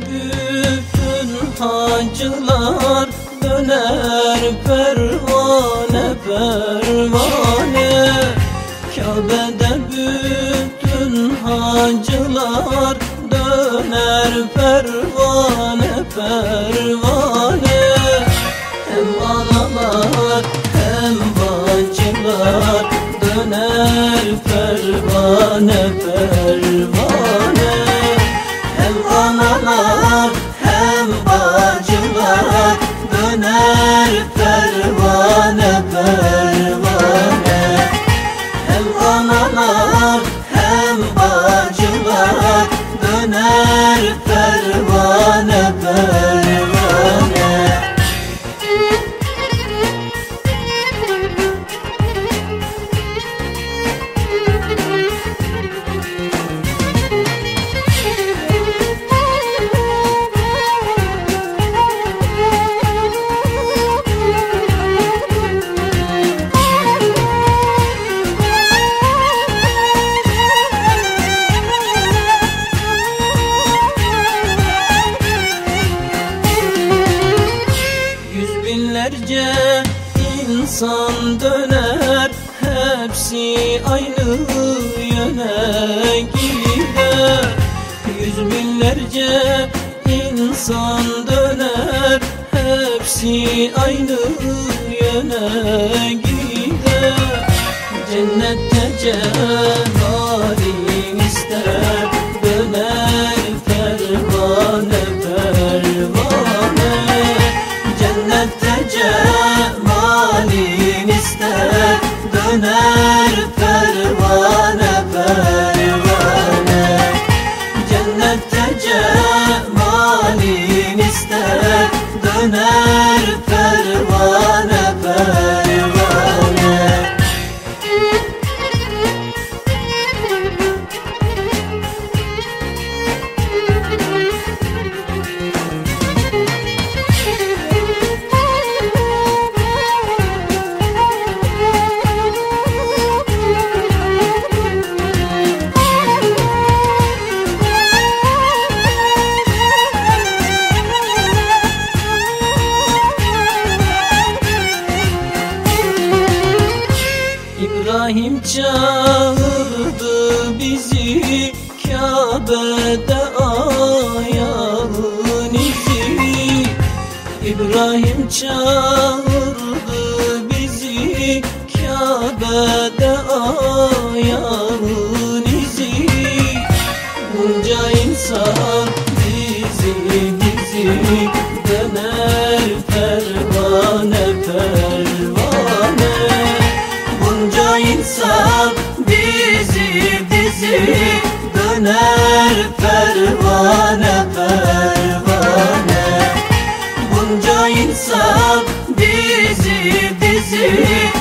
bütün hacılar döner pervane pervane. Kabe'de bütün hacılar döner pervane pervane. Hem analar hem bacılar döner pervane pervane analar hem bacılar döner pervane pervane. Hem analar hem döner pervane pervane binlerce insan döner Hepsi aynı yöne gider Yüz binlerce insan döner Hepsi aynı yöne gider Cennette cemalin İbrahim çağırdı bizi Kabe'de ayağın izi. İbrahim çağırdı bizi Kabe'de ayağın izi. Bunca insan bizi bizi döner pervane pervane. Bunca insan döner pervane